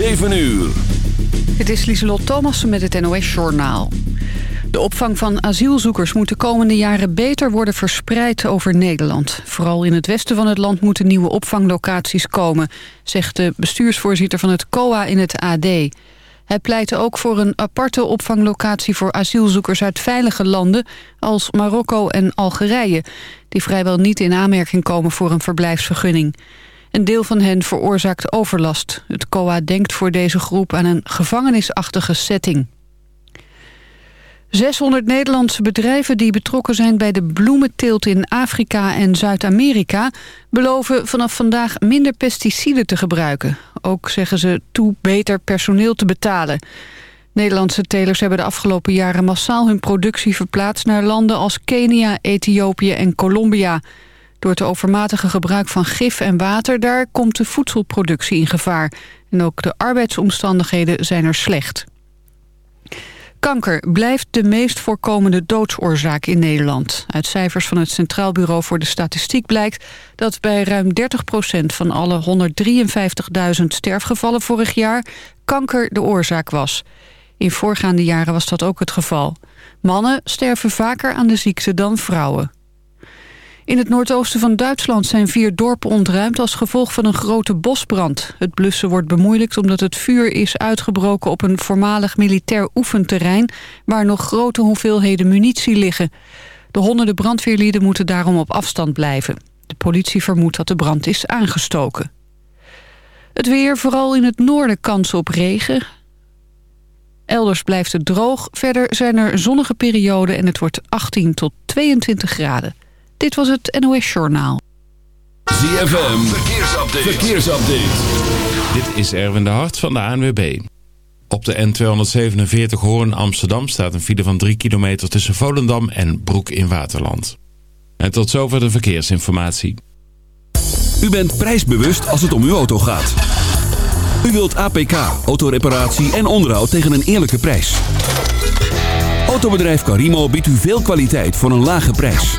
7 uur. Het is Lieselot Thomassen met het NOS-journaal. De opvang van asielzoekers moet de komende jaren beter worden verspreid over Nederland. Vooral in het westen van het land moeten nieuwe opvanglocaties komen... zegt de bestuursvoorzitter van het COA in het AD. Hij pleitte ook voor een aparte opvanglocatie voor asielzoekers uit veilige landen... als Marokko en Algerije, die vrijwel niet in aanmerking komen voor een verblijfsvergunning. Een deel van hen veroorzaakt overlast. Het COA denkt voor deze groep aan een gevangenisachtige setting. 600 Nederlandse bedrijven die betrokken zijn bij de bloementeelt in Afrika en Zuid-Amerika beloven vanaf vandaag minder pesticiden te gebruiken. Ook zeggen ze toe beter personeel te betalen. Nederlandse telers hebben de afgelopen jaren massaal hun productie verplaatst naar landen als Kenia, Ethiopië en Colombia. Door het overmatige gebruik van gif en water daar komt de voedselproductie in gevaar. En ook de arbeidsomstandigheden zijn er slecht. Kanker blijft de meest voorkomende doodsoorzaak in Nederland. Uit cijfers van het Centraal Bureau voor de Statistiek blijkt... dat bij ruim 30% van alle 153.000 sterfgevallen vorig jaar... kanker de oorzaak was. In voorgaande jaren was dat ook het geval. Mannen sterven vaker aan de ziekte dan vrouwen. In het noordoosten van Duitsland zijn vier dorpen ontruimd als gevolg van een grote bosbrand. Het blussen wordt bemoeilijkt omdat het vuur is uitgebroken op een voormalig militair oefenterrein waar nog grote hoeveelheden munitie liggen. De honderden brandweerlieden moeten daarom op afstand blijven. De politie vermoedt dat de brand is aangestoken. Het weer, vooral in het noorden kans op regen. Elders blijft het droog. Verder zijn er zonnige perioden en het wordt 18 tot 22 graden. Dit was het NOS Journaal. ZFM, verkeersupdate. verkeersupdate. Dit is Erwin de Hart van de ANWB. Op de N247 Hoorn Amsterdam staat een file van 3 kilometer tussen Volendam en Broek in Waterland. En tot zover de verkeersinformatie. U bent prijsbewust als het om uw auto gaat. U wilt APK, autoreparatie en onderhoud tegen een eerlijke prijs. Autobedrijf Carimo biedt u veel kwaliteit voor een lage prijs.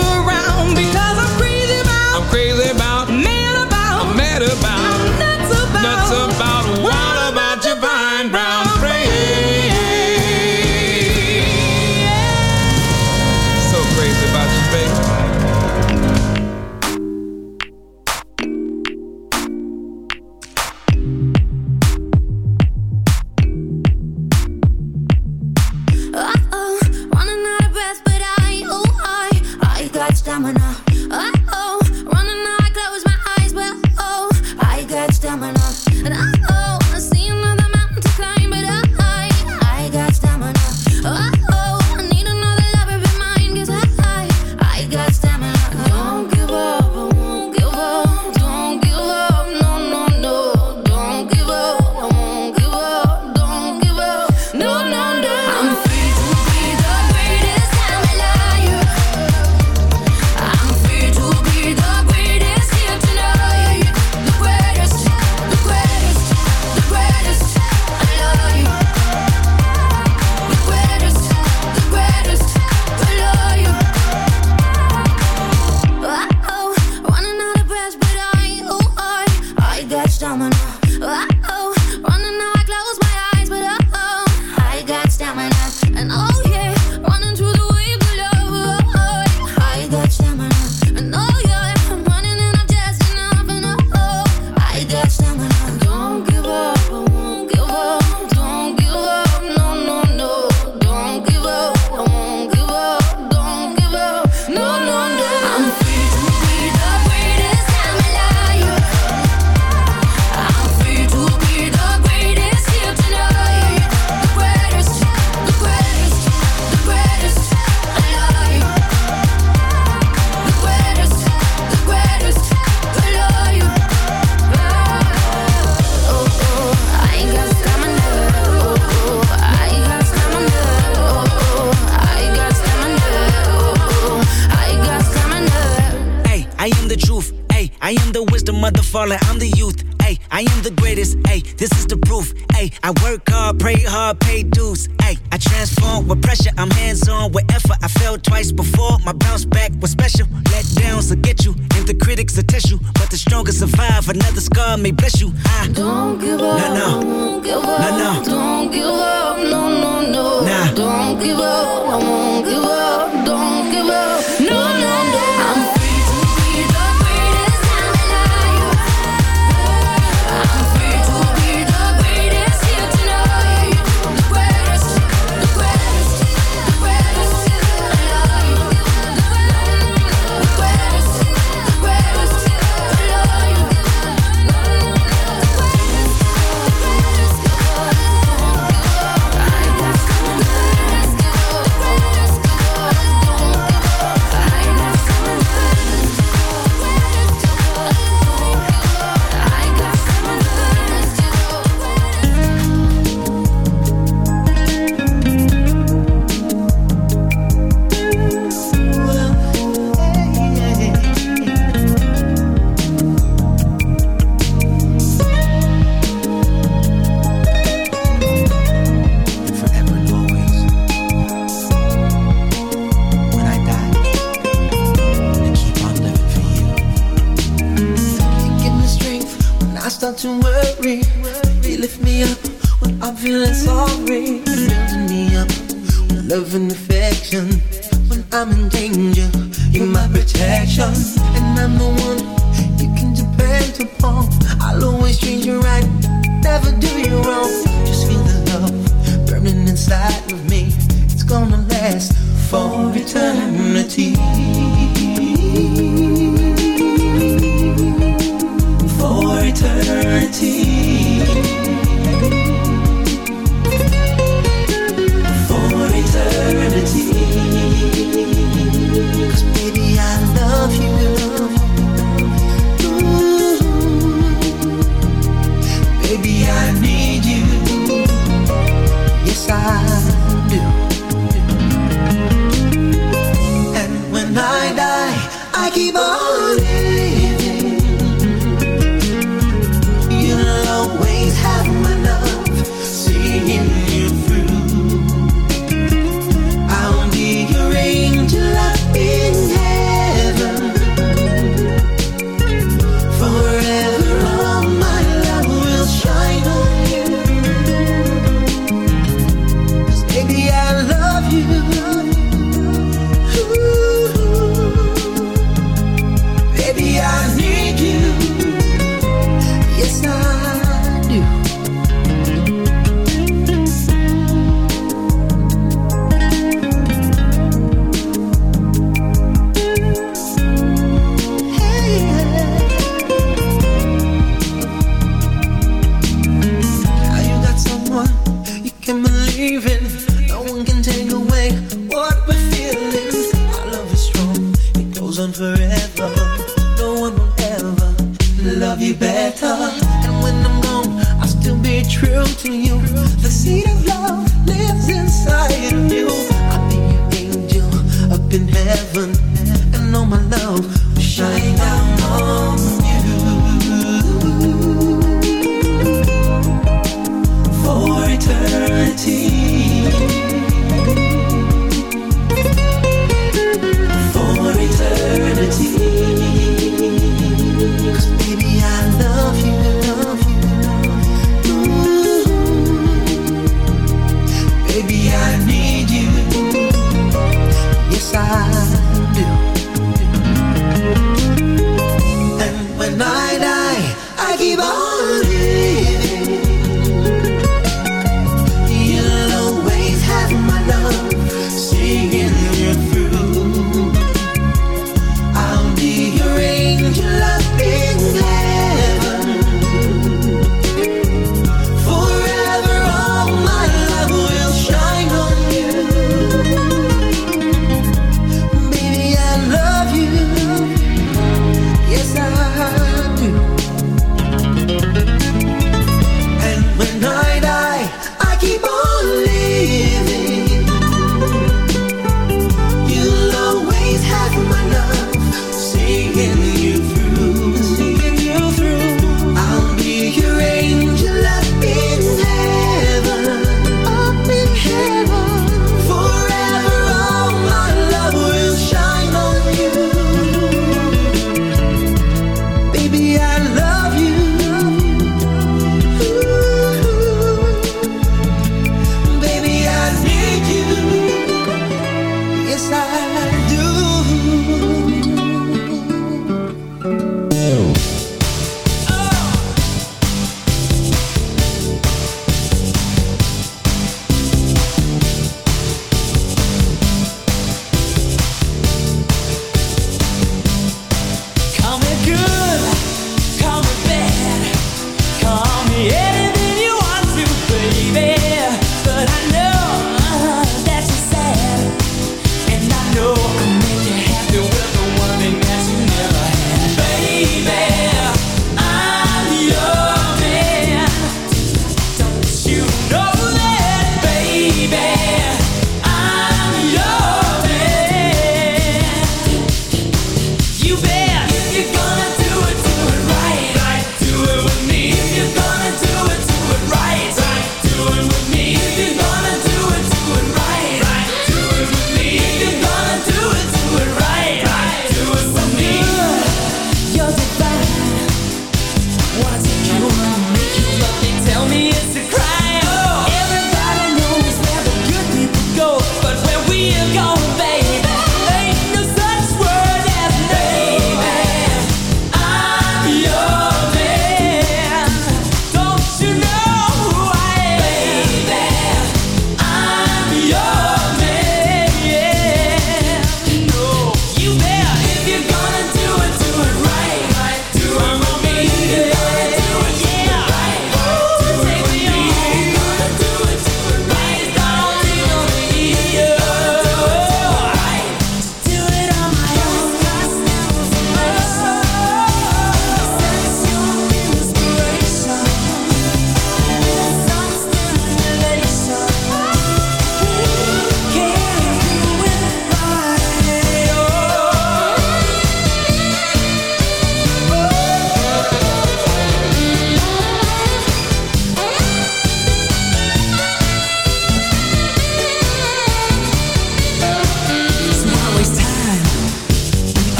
really bless you. I don't give up. Nah, no. Don't Give up, nah, nah. Don't give up. No, no, no. Nah. Don't give up. I won't give up. Don't give up.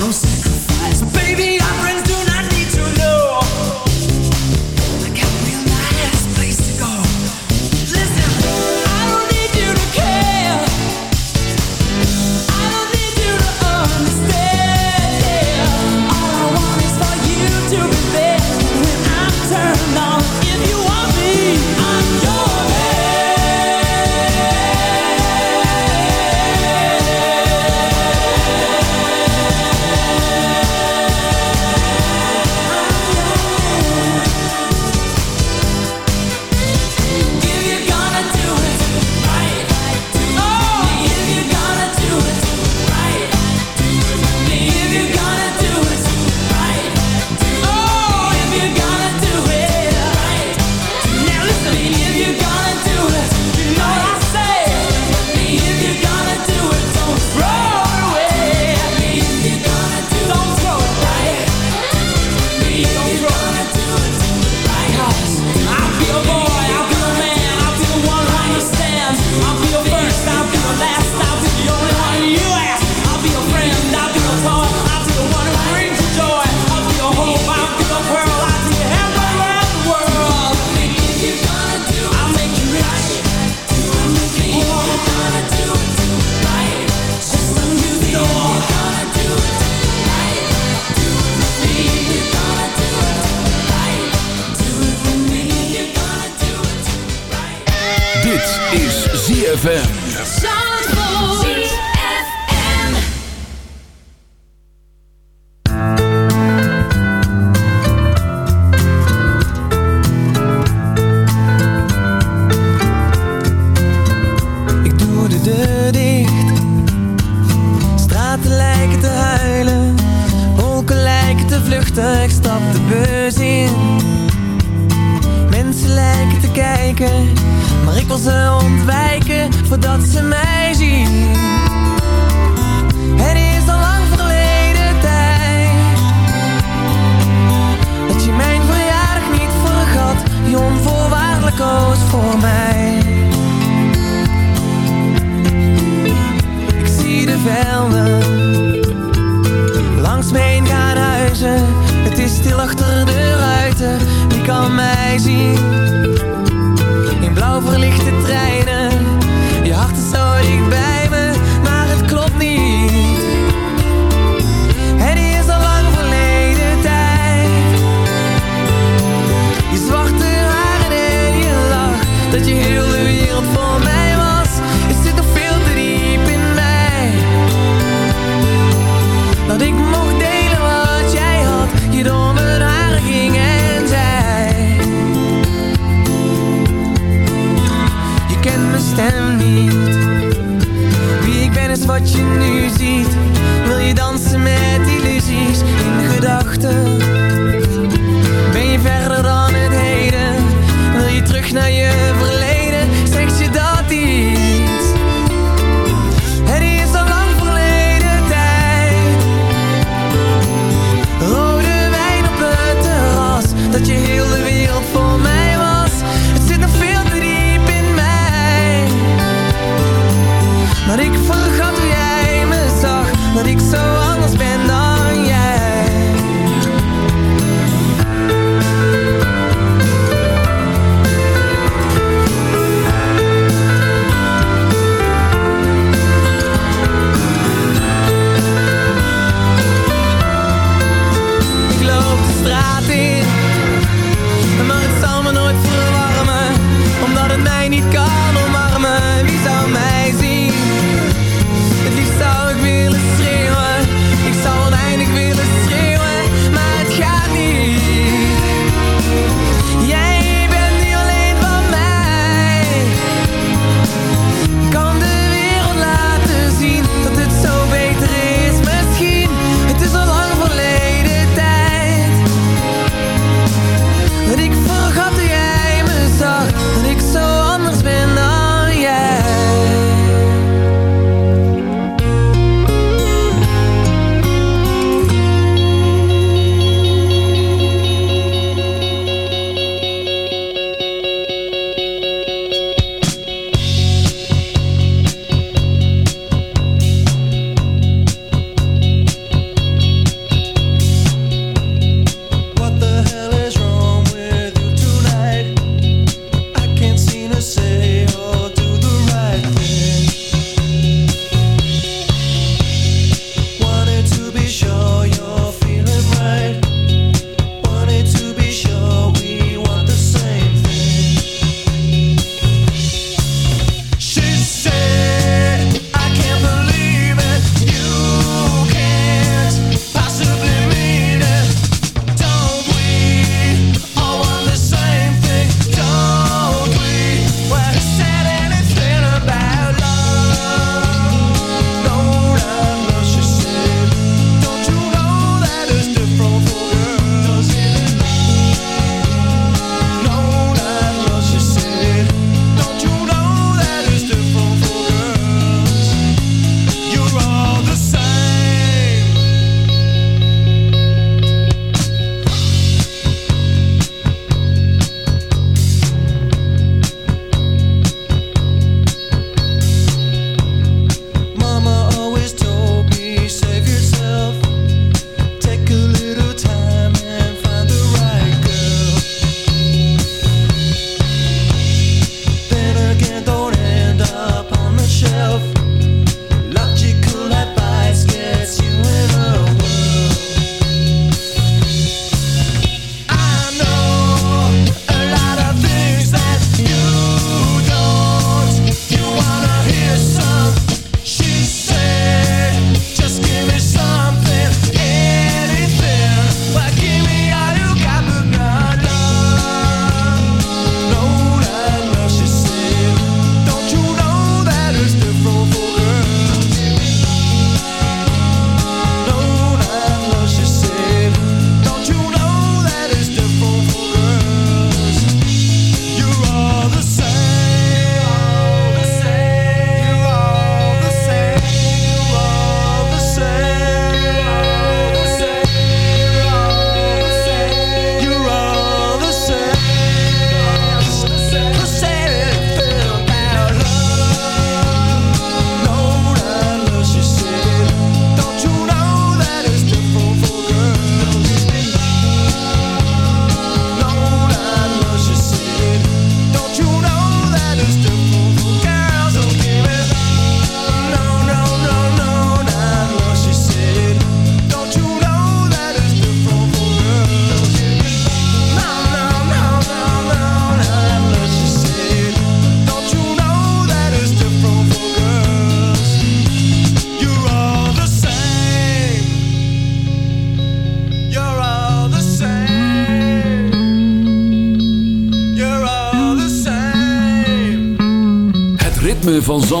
close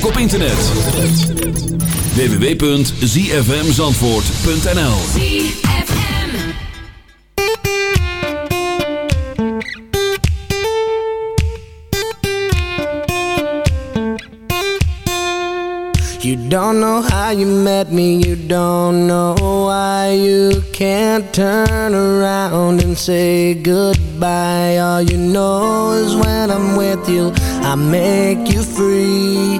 ook op internet. www.zfmzandvoort.nl You don't know how you met me You don't know why. You can't turn around and say goodbye. All you know is when I'm with you I make you free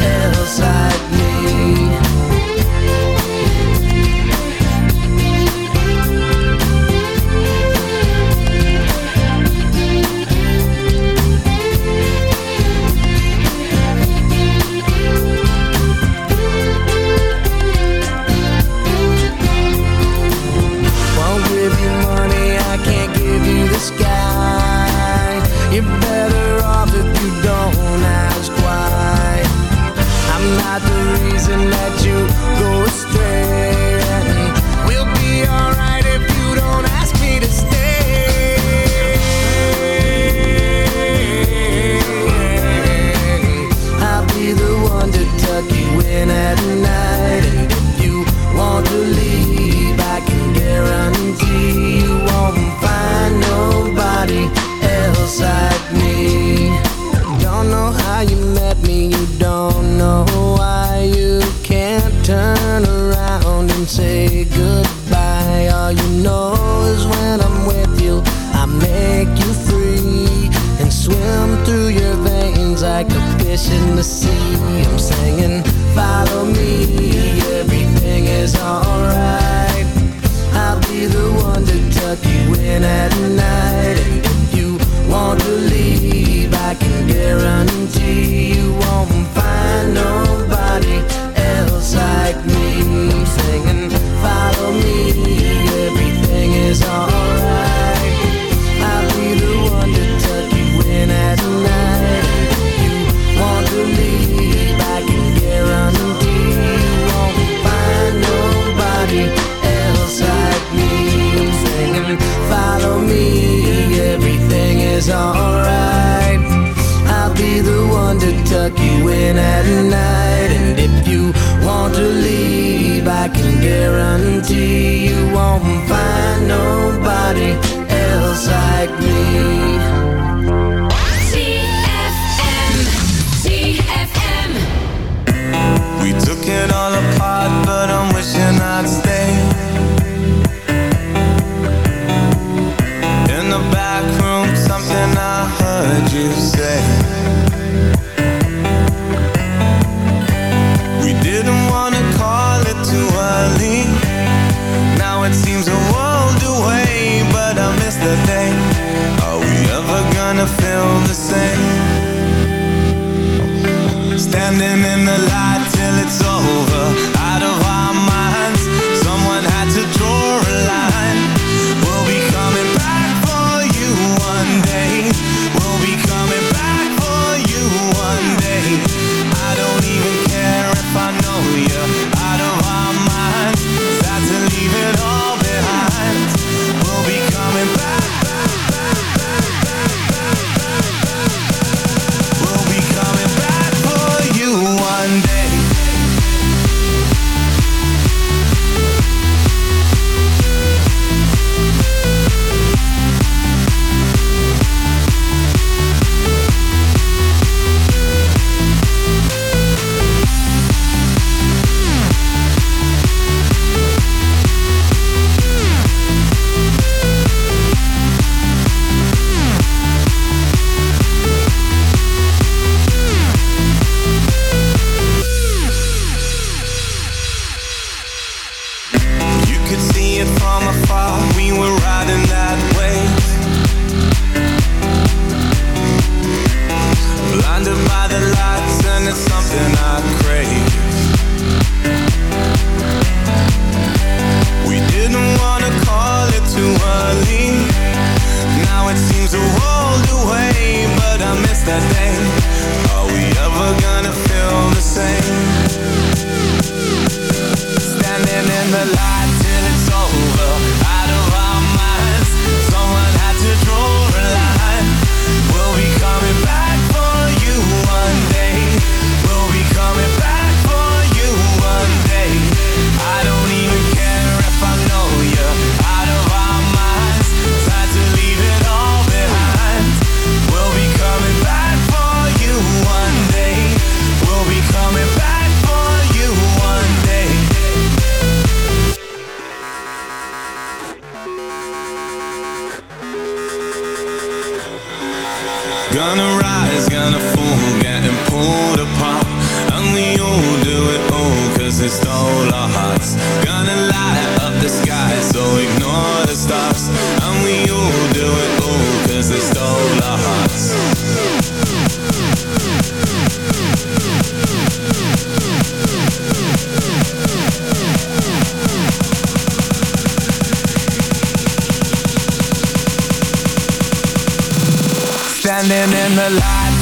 else like. We all do it they stole our hearts. Standing in the light.